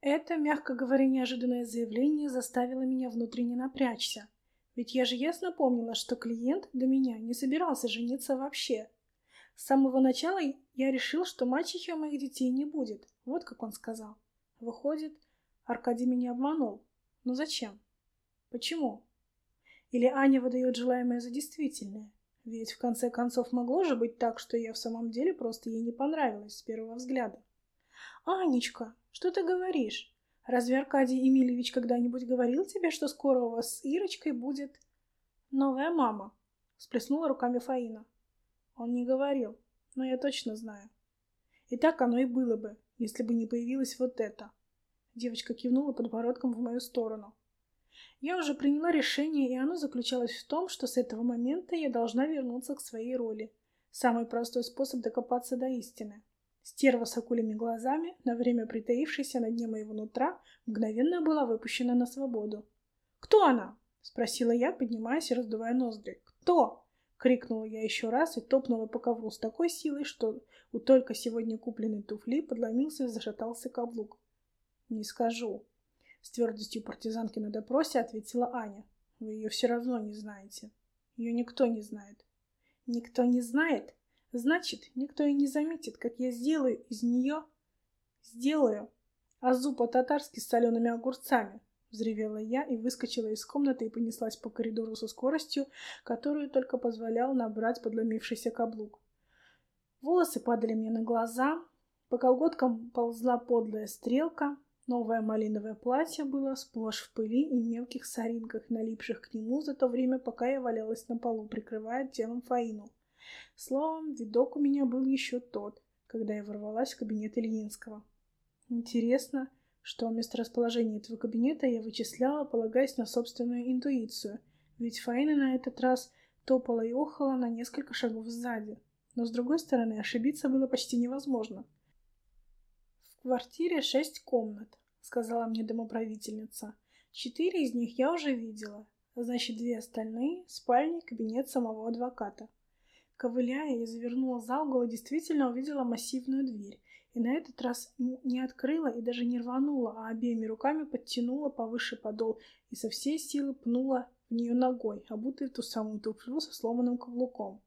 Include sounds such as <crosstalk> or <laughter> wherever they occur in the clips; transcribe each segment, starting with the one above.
Это, мягко говоря, неожиданное заявление заставило меня внутренне напрячься. Ведь я же ясно помнила, что клиент до меня не собирался жениться вообще. С самого начала я решил, что мачехи у моих детей не будет. Вот как он сказал. Выходит, Аркадий меня обманул. Но зачем? Почему? Или Аня выдает желаемое за действительное? Ведь в конце концов могло же быть так, что я в самом деле просто ей не понравилась с первого взгляда. «Анечка, что ты говоришь? Разве Аркадий Емельевич когда-нибудь говорил тебе, что скоро у вас с Ирочкой будет новая мама?» Сплеснула руками Фаина. Он не говорил, но я точно знаю. И так оно и было бы, если бы не появилось вот это. Девочка кивнула подбородком в мою сторону. Я уже приняла решение, и оно заключалось в том, что с этого момента я должна вернуться к своей роли. Самый простой способ докопаться до истины. Стерва с акулями глазами, на время притаившаяся на дне моего нутра, мгновенно была выпущена на свободу. «Кто она?» — спросила я, поднимаясь и раздувая ноздри. «Кто?» — крикнула я еще раз и топнула по ковру с такой силой, что у только сегодня купленной туфли подломился и зашатался каблук. «Не скажу», с твердостью партизанки на допросе ответила Аня. Вы ее все равно не знаете. Ее никто не знает. Никто не знает? Значит, никто и не заметит, как я сделаю из нее... Сделаю. Азу по-татарски с солеными огурцами. Взревела я и выскочила из комнаты и понеслась по коридору со скоростью, которую только позволял набрать подломившийся каблук. Волосы падали мне на глаза, по колготкам ползла подлая стрелка, Новое малиновое платье было сплошь в пыли и мелких соринках, налипших к нему за то время, пока я валялась на полу, прикрывая телом Фаину. Словом, видок у меня был еще тот, когда я ворвалась в кабинет Ильинского. Интересно, что месторасположение этого кабинета я вычисляла, полагаясь на собственную интуицию, ведь Фаина на этот раз топала и охала на несколько шагов сзади. Но, с другой стороны, ошибиться было почти невозможно. В квартире шесть комнат. — сказала мне домоправительница. «Четыре из них я уже видела. Значит, две остальные — спальня, кабинет самого адвоката». Ковыляя, я завернула за угол и действительно увидела массивную дверь. И на этот раз не открыла и даже не рванула, а обеими руками подтянула повыше подол и со всей силы пнула в нее ногой, обутой в ту самую туфлю со сломанным каблуком.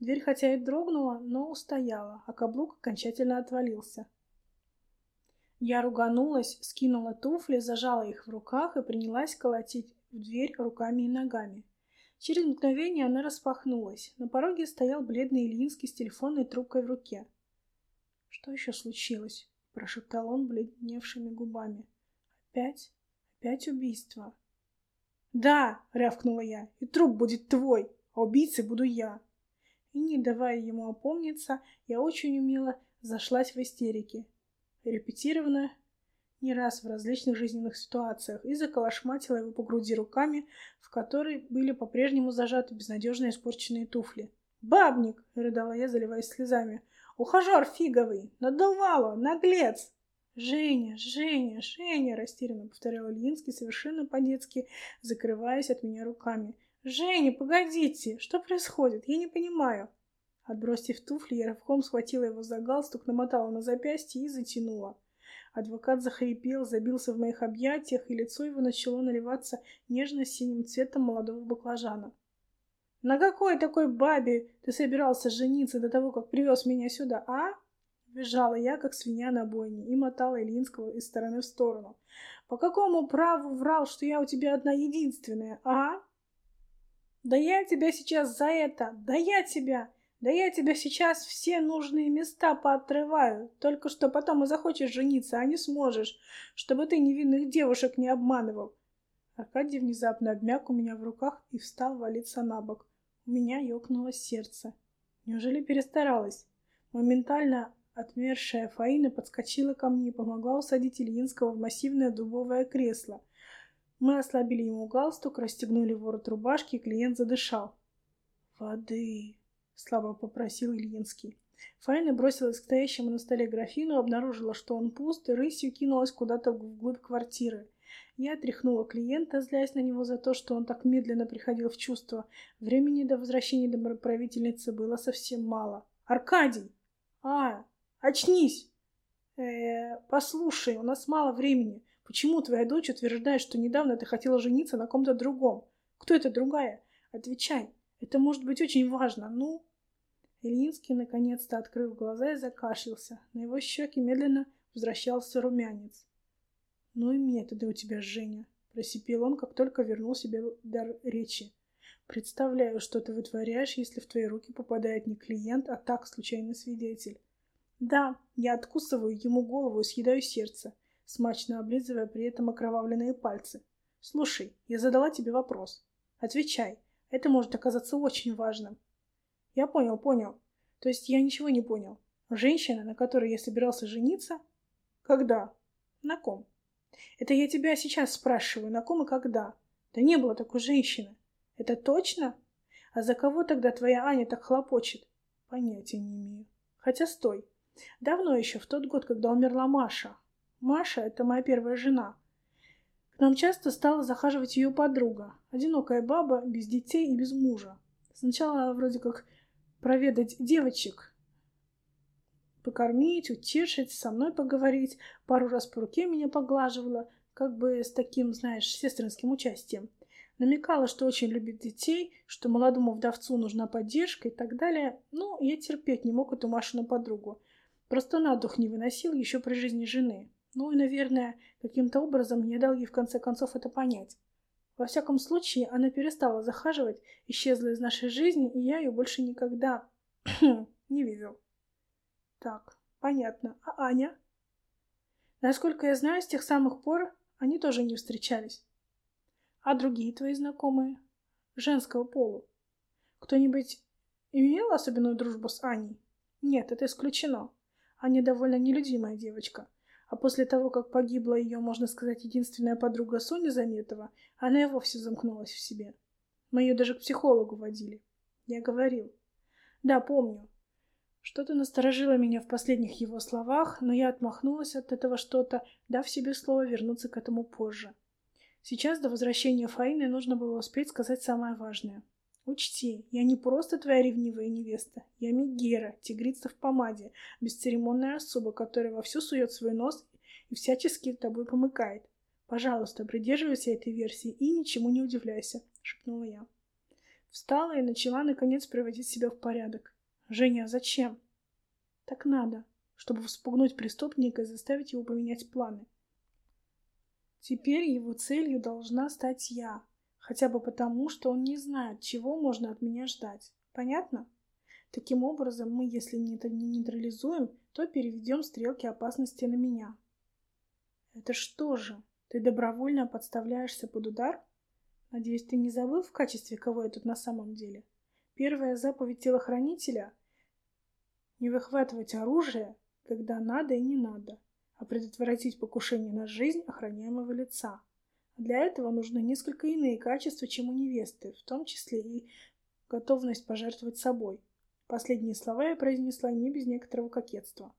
Дверь хотя и дрогнула, но устояла, а каблук окончательно отвалился. Я руганулась, скинула туфли, зажала их в руках и принялась колотить в дверь руками и ногами. Через мгновение она распахнулась. На пороге стоял бледный Ильинский с телефонной трубкой в руке. «Что еще случилось?» — прошептал он бледневшими губами. «Опять? Опять убийство?» «Да!» — рявкнула я. «И труп будет твой, а убийцей буду я!» И, не давая ему опомниться, я очень умело зашлась в истерике репетировано не раз в различных жизненных ситуациях, и заколошматила его по груди руками, в которые были по-прежнему зажаты безнадежно испорченные туфли. «Бабник!» — рыдала я, заливаясь слезами. «Ухажер фиговый! Надувало! Наглец!» «Женя, Женя, Женя!» — растерянно повторял Ильинский, совершенно по-детски, закрываясь от меня руками. «Женя, погодите! Что происходит? Я не понимаю!» Отбросив туфли, я рывком схватила его за галстук, намотала на запястье и затянула. Адвокат захрипел, забился в моих объятиях, и лицо его начало наливаться нежно-синим цветом молодого баклажана. «На какой такой бабе ты собирался жениться до того, как привез меня сюда, а?» Визжала я, как свинья на бойне, и мотала Ильинского из стороны в сторону. «По какому праву врал, что я у тебя одна единственная, а?» «Да я тебя сейчас за это! Да я тебя!» Да я тебе сейчас все нужные места поотрываю, только что потом и захочешь жениться, а не сможешь, чтобы ты невинных девушек не обманывал. Аркадий внезапно обмяк у меня в руках и встал валиться на бок. У меня ёкнуло сердце. Неужели перестаралась? Моментально отмершая Фаина подскочила ко мне и помогла усадить Ильинского в массивное дубовое кресло. Мы ослабили ему галстук, расстегнули ворот рубашки, и клиент задышал. «Воды!» — слабо попросил Ильинский. Фаина бросилась к стоящему на столе графину, обнаружила, что он пуст, и рысью кинулась куда-то вглубь квартиры. Я тряхнула клиента, злясь на него за то, что он так медленно приходил в чувство. Времени до возвращения домоправительницы было совсем мало. «Аркадий! А, очнись!» э Послушай, у нас мало времени. Почему твоя дочь утверждает, что недавно ты хотела жениться на ком-то другом? Кто это другая? Отвечай. Это может быть очень важно. Ну...» Ильинский наконец-то открыл глаза и закашлялся. На его щеке медленно возвращался румянец. «Ну и методы у тебя, Женя», — просипел он, как только вернул себе дар речи. «Представляю, что ты вытворяешь, если в твои руки попадает не клиент, а так случайный свидетель». «Да, я откусываю ему голову и съедаю сердце», смачно облизывая при этом окровавленные пальцы. «Слушай, я задала тебе вопрос. Отвечай. Это может оказаться очень важным». «Я понял, понял. То есть я ничего не понял. Женщина, на которой я собирался жениться? Когда? На ком?» Это я тебя сейчас спрашиваю, на ком и когда? Да не было такой женщины. Это точно? А за кого тогда твоя Аня так хлопочет? Понятия не имею. Хотя стой. Давно еще, в тот год, когда умерла Маша. Маша — это моя первая жена. Нам часто стала захаживать ее подруга. Одинокая баба, без детей и без мужа. Сначала вроде как проведать девочек, покормить, утешить, со мной поговорить, пару раз по руке меня поглаживала, как бы с таким, знаешь, сестринским участием. Намекала, что очень любит детей, что молодому вдовцу нужна поддержка и так далее. Ну, я терпеть не мог эту Машину подругу. Просто на дух не выносил еще при жизни жены. Ну и, наверное, каким-то образом я дал ей в конце концов это понять. Во всяком случае, она перестала захаживать, исчезла из нашей жизни, и я ее больше никогда <clears throat> не видел. Так, понятно. А Аня? Насколько я знаю, с тех самых пор они тоже не встречались. А другие твои знакомые? Женского полу? Кто-нибудь имел особенную дружбу с Аней? Нет, это исключено. Аня довольно нелюдимая девочка. А после того, как погибла ее, можно сказать, единственная подруга Соня Заметова, она и вовсе замкнулась в себе. Мы ее даже к психологу водили. Я говорил. Да, помню. Что-то насторожило меня в последних его словах, но я отмахнулась от этого что-то, дав себе слово вернуться к этому позже. Сейчас до возвращения Фаины нужно было успеть сказать самое важное. «Учти, я не просто твоя ревнивая невеста. Я Мегера, тигрица в помаде, бесцеремонная особа, которая вовсю сует свой нос и всячески тобой помыкает. Пожалуйста, придерживайся этой версии и ничему не удивляйся», — шепнула я. Встала и начала, наконец, приводить себя в порядок. Женя, зачем? Так надо, чтобы вспугнуть преступника и заставить его поменять планы. Теперь его целью должна стать я, хотя бы потому, что он не знает, чего можно от меня ждать. Понятно? Таким образом, мы, если не это не нейтрализуем, то переведем стрелки опасности на меня. Это что же? Ты добровольно подставляешься под удар? Надеюсь, ты не забыл в качестве кого я тут на самом деле? Первая заповедь телохранителя не выхватывать оружие, когда надо и не надо, а предотвратить покушение на жизнь охраняемого лица. Для этого нужны несколько иные качества, чем у невесты, в том числе и готовность пожертвовать собой. Последние слова я произнесла не без некоторого кокетства.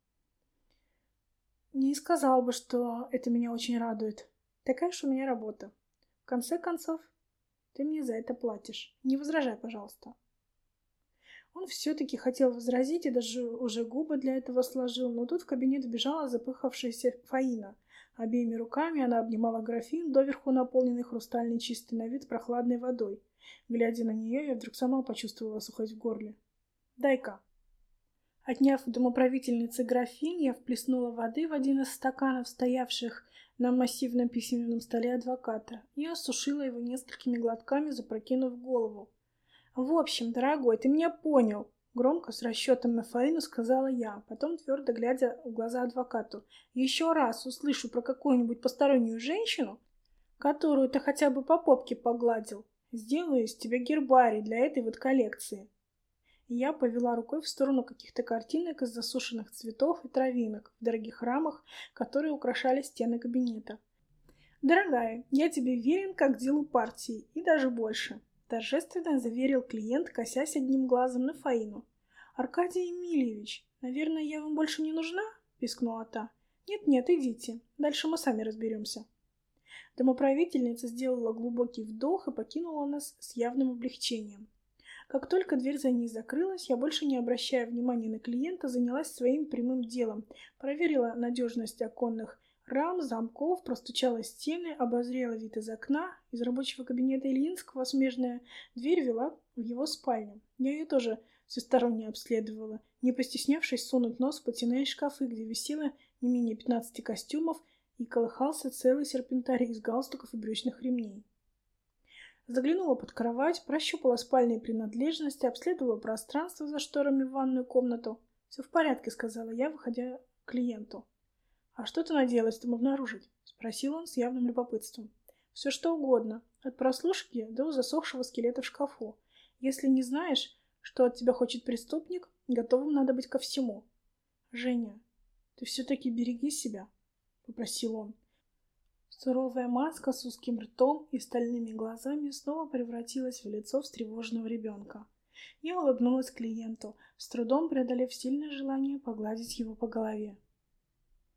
Не сказал бы, что это меня очень радует. Такая уж у меня работа. В конце концов, ты мне за это платишь. Не возражай, пожалуйста. Он все-таки хотел возразить и даже уже губы для этого сложил, но тут в кабинет вбежала запыхавшаяся Фаина. Обеими руками она обнимала графин, доверху наполненный хрустальной чистой на вид прохладной водой. Глядя на нее, я вдруг сама почувствовала сухость в горле. «Дай-ка». Отняв домоправительницы графин, я вплеснула воды в один из стаканов, стоявших на массивном письменном столе адвоката, и осушила его несколькими глотками, запрокинув голову. «В общем, дорогой, ты меня понял!» Громко, с расчетом на Фаину, сказала я, потом твердо глядя в глаза адвокату. «Еще раз услышу про какую-нибудь постороннюю женщину, которую ты хотя бы по попке погладил, сделаю из тебя гербарий для этой вот коллекции». И я повела рукой в сторону каких-то картинок из засушенных цветов и травинок в дорогих рамах, которые украшали стены кабинета. «Дорогая, я тебе верен как делу партии, и даже больше. Торжественно заверил клиент, косясь одним глазом на Фаину. «Аркадий Емельевич, наверное, я вам больше не нужна?» — пискнула та. «Нет-нет, идите. Дальше мы сами разберемся». Домоправительница сделала глубокий вдох и покинула нас с явным облегчением. Как только дверь за ней закрылась, я больше не обращая внимания на клиента, занялась своим прямым делом. Проверила надежность оконных рам, замков, простучала стены, обозрела вид из окна. Из рабочего кабинета Ильинского смежная дверь вела в его спальню. Я ее тоже всесторонне обследовала, не постеснявшись сунуть нос в потяные шкафы, где висело не менее 15 костюмов и колыхался целый серпентарий из галстуков и брючных ремней. Заглянула под кровать, прощупала спальные принадлежности, обследовала пространство за шторами в ванную комнату. «Все в порядке», — сказала я, выходя к клиенту. «А что ты надеялась там обнаружить?» — спросил он с явным любопытством. «Все что угодно, от прослушки до засохшего скелета в шкафу. Если не знаешь, что от тебя хочет преступник, готовым надо быть ко всему». «Женя, ты все-таки береги себя», — попросил он. Суровая маска с узким ртом и стальными глазами снова превратилась в лицо встревоженного ребенка. Я улыбнулась клиенту, с трудом преодолев сильное желание погладить его по голове.